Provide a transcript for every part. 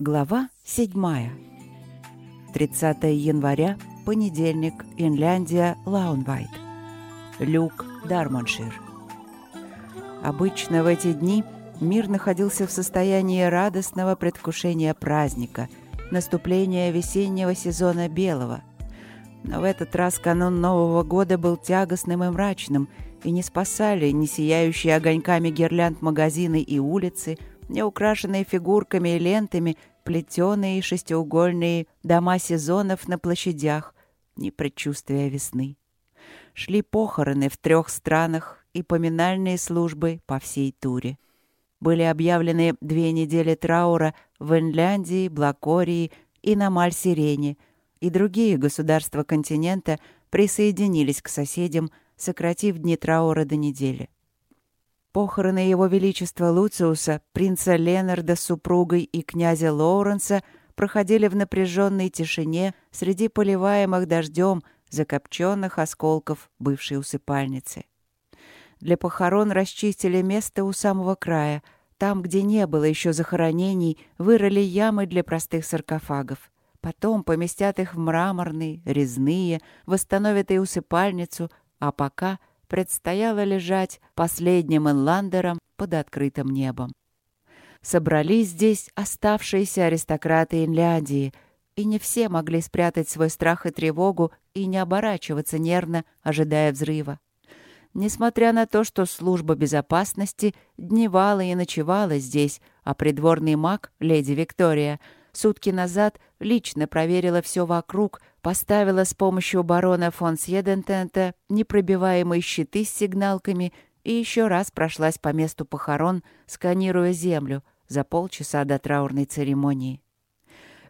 Глава 7. 30 января, понедельник, Инляндия, Лаунвайт. Люк, Дармоншир. Обычно в эти дни мир находился в состоянии радостного предвкушения праздника, наступления весеннего сезона белого. Но в этот раз канун Нового года был тягостным и мрачным, и не спасали ни сияющие огоньками гирлянд магазины и улицы, не украшенные фигурками и лентами, плетеные шестиугольные дома сезонов на площадях, ни предчувствия весны. Шли похороны в трех странах и поминальные службы по всей туре. Были объявлены две недели траура в Инляндии, Блакории и на Маль-Сирене, и другие государства континента присоединились к соседям, сократив дни траура до недели. Похороны Его Величества Луциуса, принца Ленарда с супругой и князя Лоуренса проходили в напряженной тишине среди поливаемых дождем закопченных осколков бывшей усыпальницы. Для похорон расчистили место у самого края. Там, где не было еще захоронений, вырыли ямы для простых саркофагов. Потом поместят их в мраморные, резные, восстановят и усыпальницу, а пока предстояло лежать последним инландером под открытым небом. Собрались здесь оставшиеся аристократы Инляндии, и не все могли спрятать свой страх и тревогу и не оборачиваться нервно, ожидая взрыва. Несмотря на то, что служба безопасности дневала и ночевала здесь, а придворный маг, леди Виктория, сутки назад лично проверила все вокруг, поставила с помощью барона фон Сьедентента непробиваемые щиты с сигналками и еще раз прошлась по месту похорон, сканируя землю за полчаса до траурной церемонии.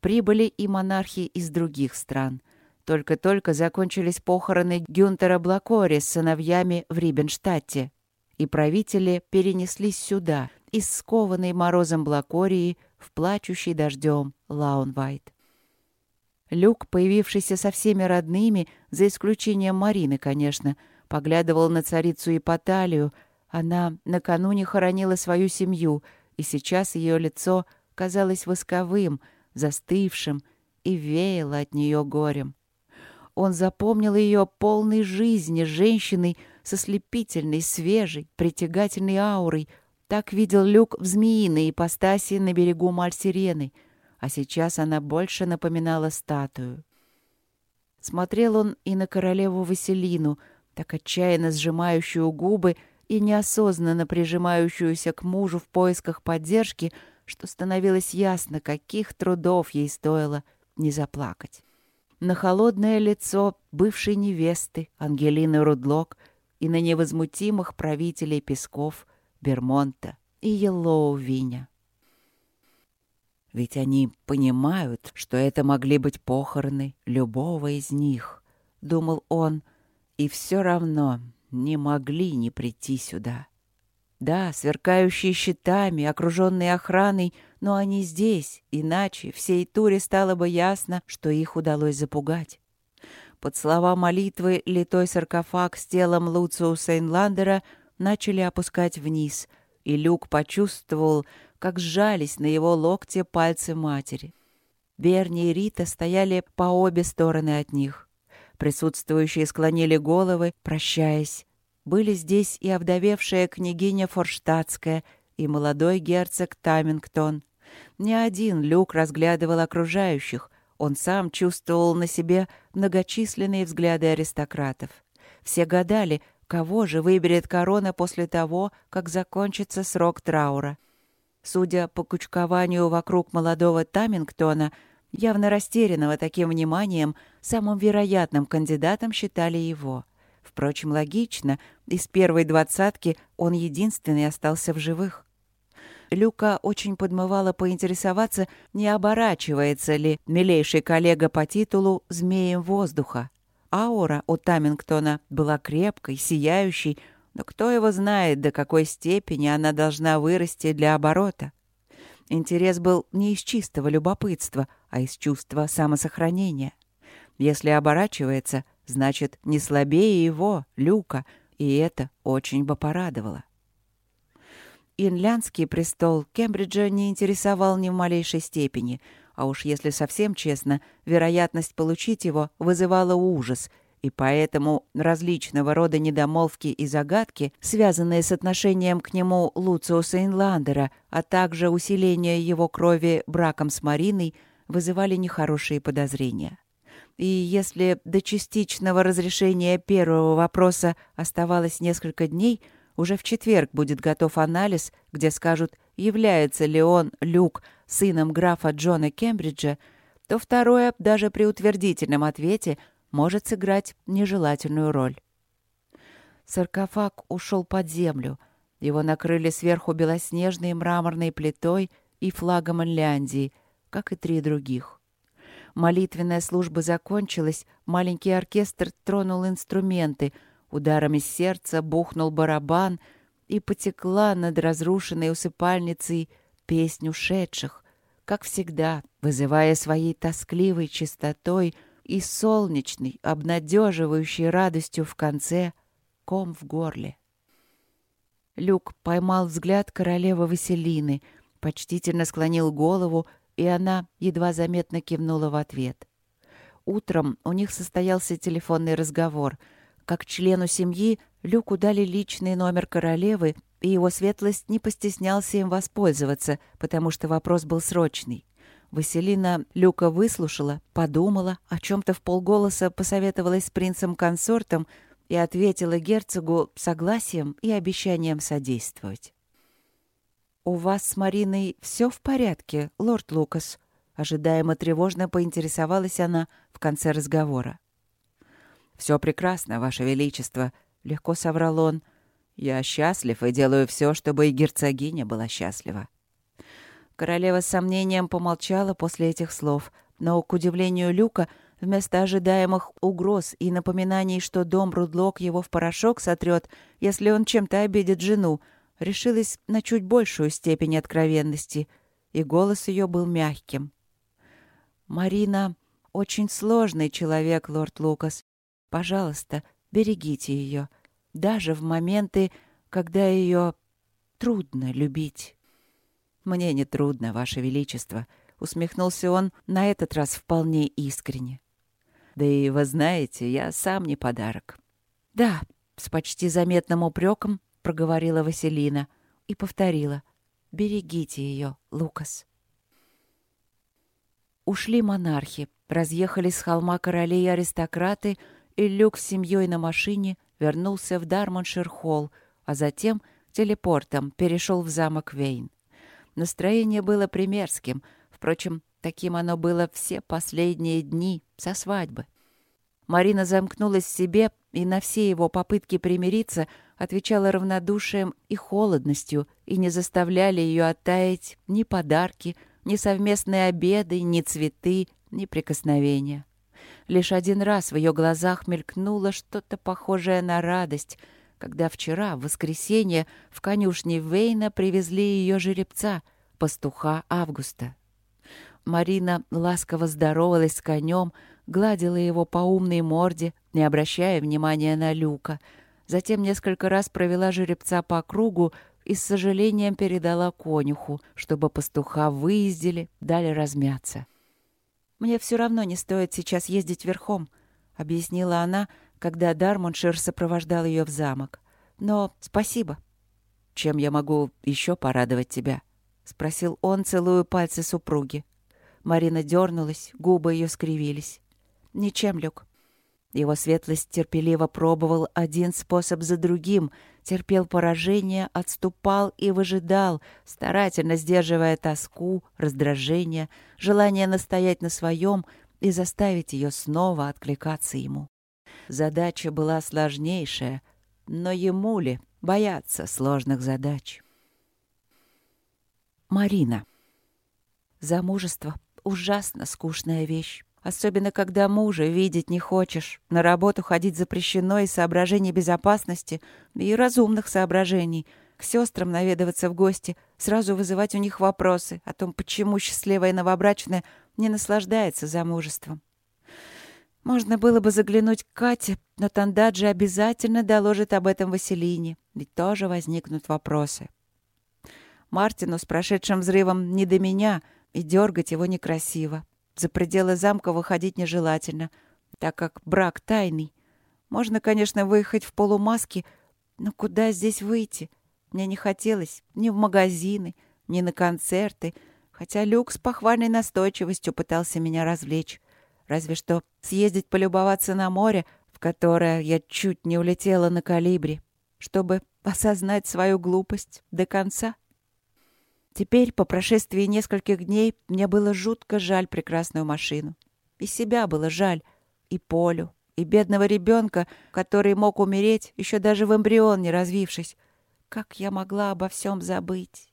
Прибыли и монархи из других стран. Только-только закончились похороны Гюнтера Блакори с сыновьями в Рибенштадте, и правители перенеслись сюда, из скованной морозом Блакории в плачущий дождем Лаунвайт. Люк, появившийся со всеми родными, за исключением Марины, конечно, поглядывал на царицу Ипоталию. Она накануне хоронила свою семью, и сейчас ее лицо казалось восковым, застывшим, и веяло от нее горем. Он запомнил ее полной жизни женщиной со слепительной, свежей, притягательной аурой. Так видел Люк в змеиной ипостаси на берегу Мальсирены — а сейчас она больше напоминала статую. Смотрел он и на королеву Василину, так отчаянно сжимающую губы и неосознанно прижимающуюся к мужу в поисках поддержки, что становилось ясно, каких трудов ей стоило не заплакать. На холодное лицо бывшей невесты Ангелины Рудлок и на невозмутимых правителей Песков, Бермонта и Еллоу-Виня. Ведь они понимают, что это могли быть похороны любого из них, — думал он, — и все равно не могли не прийти сюда. Да, сверкающие щитами, окруженные охраной, но они здесь, иначе всей туре стало бы ясно, что их удалось запугать. Под слова молитвы литой саркофаг с телом Луциуса Инландера начали опускать вниз, и Люк почувствовал, как сжались на его локте пальцы матери. Берни и Рита стояли по обе стороны от них. Присутствующие склонили головы, прощаясь. Были здесь и овдовевшая княгиня Форштадтская, и молодой герцог Тамингтон. Ни один Люк разглядывал окружающих. Он сам чувствовал на себе многочисленные взгляды аристократов. Все гадали, кого же выберет корона после того, как закончится срок траура. Судя по кучкованию вокруг молодого Тамингтона, явно растерянного таким вниманием, самым вероятным кандидатом считали его. Впрочем, логично, из первой двадцатки он единственный остался в живых. Люка очень подмывала поинтересоваться, не оборачивается ли милейший коллега по титулу змеем воздуха. Аура у Тамингтона была крепкой, сияющей, но кто его знает, до какой степени она должна вырасти для оборота? Интерес был не из чистого любопытства, а из чувства самосохранения. Если оборачивается, значит, не слабее его, Люка, и это очень бы порадовало. инлянский престол Кембриджа не интересовал ни в малейшей степени, а уж если совсем честно, вероятность получить его вызывала ужас, и поэтому различного рода недомолвки и загадки, связанные с отношением к нему Луциуса Инландера, а также усиление его крови браком с Мариной, вызывали нехорошие подозрения. И если до частичного разрешения первого вопроса оставалось несколько дней, уже в четверг будет готов анализ, где скажут, является ли он, Люк, сыном графа Джона Кембриджа, то второе, даже при утвердительном ответе, может сыграть нежелательную роль. Саркофаг ушел под землю. Его накрыли сверху белоснежной мраморной плитой и флагом Инляндии, как и три других. Молитвенная служба закончилась, маленький оркестр тронул инструменты, ударами сердца бухнул барабан, и потекла над разрушенной усыпальницей песнь ушедших, как всегда, вызывая своей тоскливой чистотой и солнечной, обнадеживающей радостью в конце ком в горле. Люк поймал взгляд королевы Василины, почтительно склонил голову и она едва заметно кивнула в ответ. Утром у них состоялся телефонный разговор. Как члену семьи Люку дали личный номер королевы, и его светлость не постеснялся им воспользоваться, потому что вопрос был срочный. Василина Люка выслушала, подумала, о чем-то в полголоса посоветовалась с принцем-консортом и ответила герцогу согласием и обещанием содействовать. «У вас с Мариной все в порядке, лорд Лукас?» Ожидаемо тревожно поинтересовалась она в конце разговора. «Все прекрасно, Ваше Величество», — легко соврал он. «Я счастлив и делаю все, чтобы и герцогиня была счастлива». Королева с сомнением помолчала после этих слов, но, к удивлению Люка, вместо ожидаемых угроз и напоминаний, что дом Рудлок его в порошок сотрет, если он чем-то обидит жену, решилась на чуть большую степень откровенности, и голос ее был мягким. «Марина очень сложный человек, лорд Лукас. Пожалуйста, берегите ее, даже в моменты, когда ее трудно любить». «Мне не трудно, Ваше Величество», — усмехнулся он на этот раз вполне искренне. «Да и вы знаете, я сам не подарок». «Да», — с почти заметным упреком — проговорила Василина и повторила. «Берегите ее, Лукас». Ушли монархи, разъехались с холма королей и аристократы, и Люк с семьей на машине вернулся в Дармоншир-холл, а затем телепортом перешел в замок Вейн. Настроение было примерским, впрочем, таким оно было все последние дни со свадьбы. Марина замкнулась в себе и на все его попытки примириться отвечала равнодушием и холодностью, и не заставляли ее оттаять ни подарки, ни совместные обеды, ни цветы, ни прикосновения. Лишь один раз в ее глазах мелькнуло что-то похожее на радость, когда вчера, в воскресенье, в конюшне Вейна привезли ее жеребца, пастуха Августа. Марина ласково здоровалась с конем, гладила его по умной морде, не обращая внимания на Люка — Затем несколько раз провела жеребца по кругу и с сожалением передала конюху, чтобы пастуха выездили, дали размяться. «Мне все равно не стоит сейчас ездить верхом», — объяснила она, когда Дармоншир сопровождал ее в замок. «Но спасибо». «Чем я могу еще порадовать тебя?» — спросил он, целуя пальцы супруги. Марина дернулась, губы ее скривились. «Ничем, Люк. Его светлость терпеливо пробовал один способ за другим, терпел поражение, отступал и выжидал, старательно сдерживая тоску, раздражение, желание настоять на своем и заставить ее снова откликаться ему. Задача была сложнейшая, но ему ли бояться сложных задач? Марина. Замужество — ужасно скучная вещь. Особенно, когда мужа видеть не хочешь. На работу ходить запрещено из соображений безопасности и разумных соображений. К сестрам наведываться в гости, сразу вызывать у них вопросы о том, почему счастливая новобрачная не наслаждается замужеством. Можно было бы заглянуть к Кате, но Тандаджи обязательно доложит об этом Василине, ведь тоже возникнут вопросы. Мартину с прошедшим взрывом не до меня, и дергать его некрасиво. За пределы замка выходить нежелательно, так как брак тайный. Можно, конечно, выехать в полумаске, но куда здесь выйти? Мне не хотелось ни в магазины, ни на концерты, хотя Люк с похвальной настойчивостью пытался меня развлечь. Разве что съездить полюбоваться на море, в которое я чуть не улетела на калибре, чтобы осознать свою глупость до конца. Теперь, по прошествии нескольких дней, мне было жутко жаль прекрасную машину. И себя было жаль, и Полю, и бедного ребенка, который мог умереть, еще даже в эмбрион не развившись. Как я могла обо всем забыть?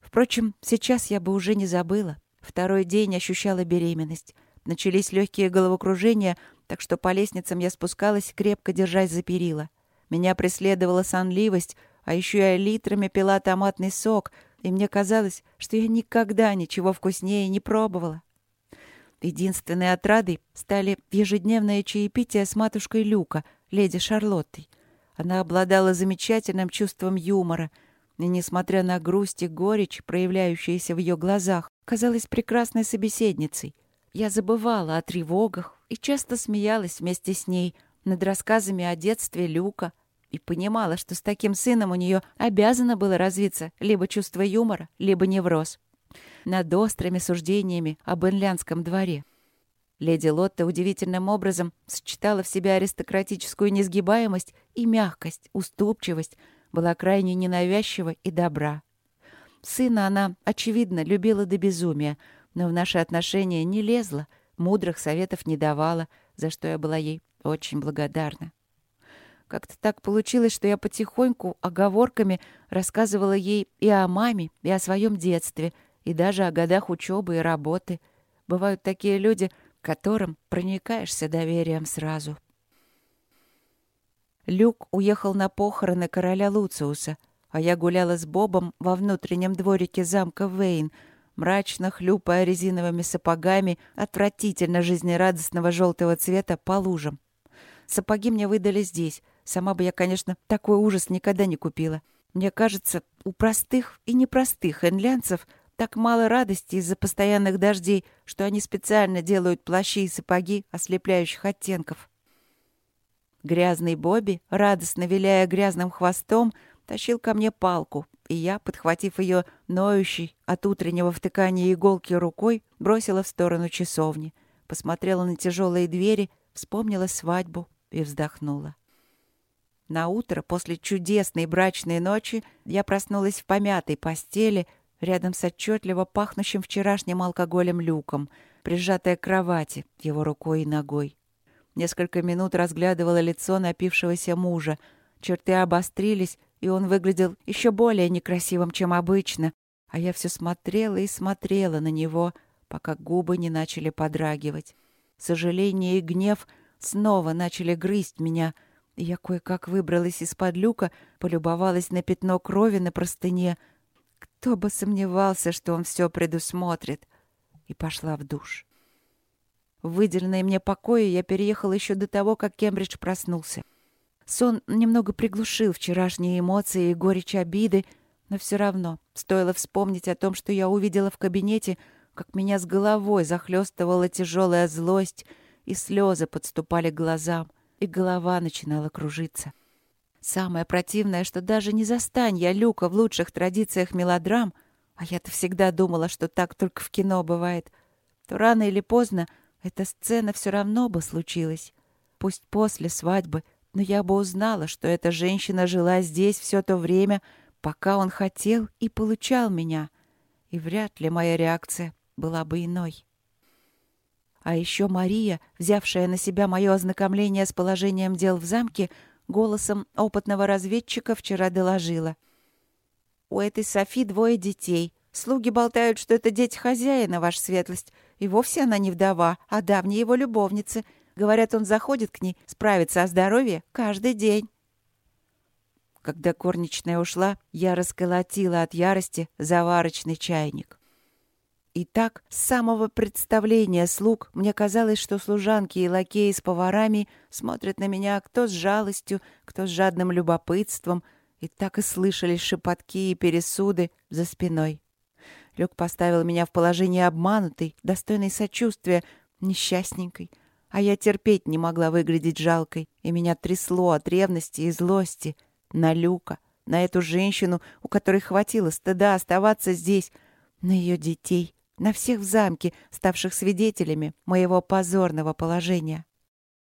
Впрочем, сейчас я бы уже не забыла. Второй день ощущала беременность. Начались легкие головокружения, так что по лестницам я спускалась, крепко держась за перила. Меня преследовала сонливость, а еще я литрами пила томатный сок — и мне казалось, что я никогда ничего вкуснее не пробовала. Единственной отрадой стали ежедневное чаепитие с матушкой Люка, леди Шарлоттой. Она обладала замечательным чувством юмора, и, несмотря на грусть и горечь, проявляющиеся в ее глазах, казалась прекрасной собеседницей. Я забывала о тревогах и часто смеялась вместе с ней над рассказами о детстве Люка, и понимала, что с таким сыном у нее обязано было развиться либо чувство юмора, либо невроз. Над острыми суждениями об инлянском дворе. Леди Лотта удивительным образом сочетала в себе аристократическую несгибаемость и мягкость, уступчивость, была крайне ненавязчива и добра. Сына она, очевидно, любила до безумия, но в наши отношения не лезла, мудрых советов не давала, за что я была ей очень благодарна. Как-то так получилось, что я потихоньку, оговорками, рассказывала ей и о маме, и о своем детстве, и даже о годах учебы и работы. Бывают такие люди, которым проникаешься доверием сразу. Люк уехал на похороны короля Луциуса, а я гуляла с Бобом во внутреннем дворике замка Вейн, мрачно хлюпая резиновыми сапогами отвратительно жизнерадостного желтого цвета по лужам. Сапоги мне выдали здесь, Сама бы я, конечно, такой ужас никогда не купила. Мне кажется, у простых и непростых энлянцев так мало радости из-за постоянных дождей, что они специально делают плащи и сапоги ослепляющих оттенков. Грязный Бобби, радостно виляя грязным хвостом, тащил ко мне палку, и я, подхватив ее ноющей от утреннего втыкания иголки рукой, бросила в сторону часовни, посмотрела на тяжелые двери, вспомнила свадьбу и вздохнула. На утро после чудесной брачной ночи я проснулась в помятой постели рядом с отчетливо пахнущим вчерашним алкоголем люком, прижатая к кровати его рукой и ногой. Несколько минут разглядывала лицо напившегося мужа. Черты обострились, и он выглядел еще более некрасивым, чем обычно. А я все смотрела и смотрела на него, пока губы не начали подрагивать. Сожаление и гнев снова начали грызть меня — я кое-как выбралась из-под люка, полюбовалась на пятно крови на простыне. Кто бы сомневался, что он все предусмотрит. И пошла в душ. В выделенные мне покои я переехала еще до того, как Кембридж проснулся. Сон немного приглушил вчерашние эмоции и горечь обиды, но все равно стоило вспомнить о том, что я увидела в кабинете, как меня с головой захлестывала тяжелая злость, и слезы подступали к глазам — и голова начинала кружиться. Самое противное, что даже не застань я Люка в лучших традициях мелодрам, а я-то всегда думала, что так только в кино бывает, то рано или поздно эта сцена все равно бы случилась. Пусть после свадьбы, но я бы узнала, что эта женщина жила здесь все то время, пока он хотел и получал меня, и вряд ли моя реакция была бы иной. А еще Мария, взявшая на себя мое ознакомление с положением дел в замке, голосом опытного разведчика вчера доложила. «У этой Софи двое детей. Слуги болтают, что это дети хозяина, ваша светлость. И вовсе она не вдова, а давняя его любовница. Говорят, он заходит к ней справиться о здоровье каждый день». Когда корничная ушла, я расколотила от ярости заварочный чайник. И так, с самого представления слуг, мне казалось, что служанки и лакеи с поварами смотрят на меня кто с жалостью, кто с жадным любопытством, и так и слышались шепотки и пересуды за спиной. Люк поставил меня в положение обманутой, достойной сочувствия, несчастненькой, а я терпеть не могла выглядеть жалкой, и меня трясло от ревности и злости на Люка, на эту женщину, у которой хватило стыда оставаться здесь, на ее детей, на всех в замке, ставших свидетелями моего позорного положения.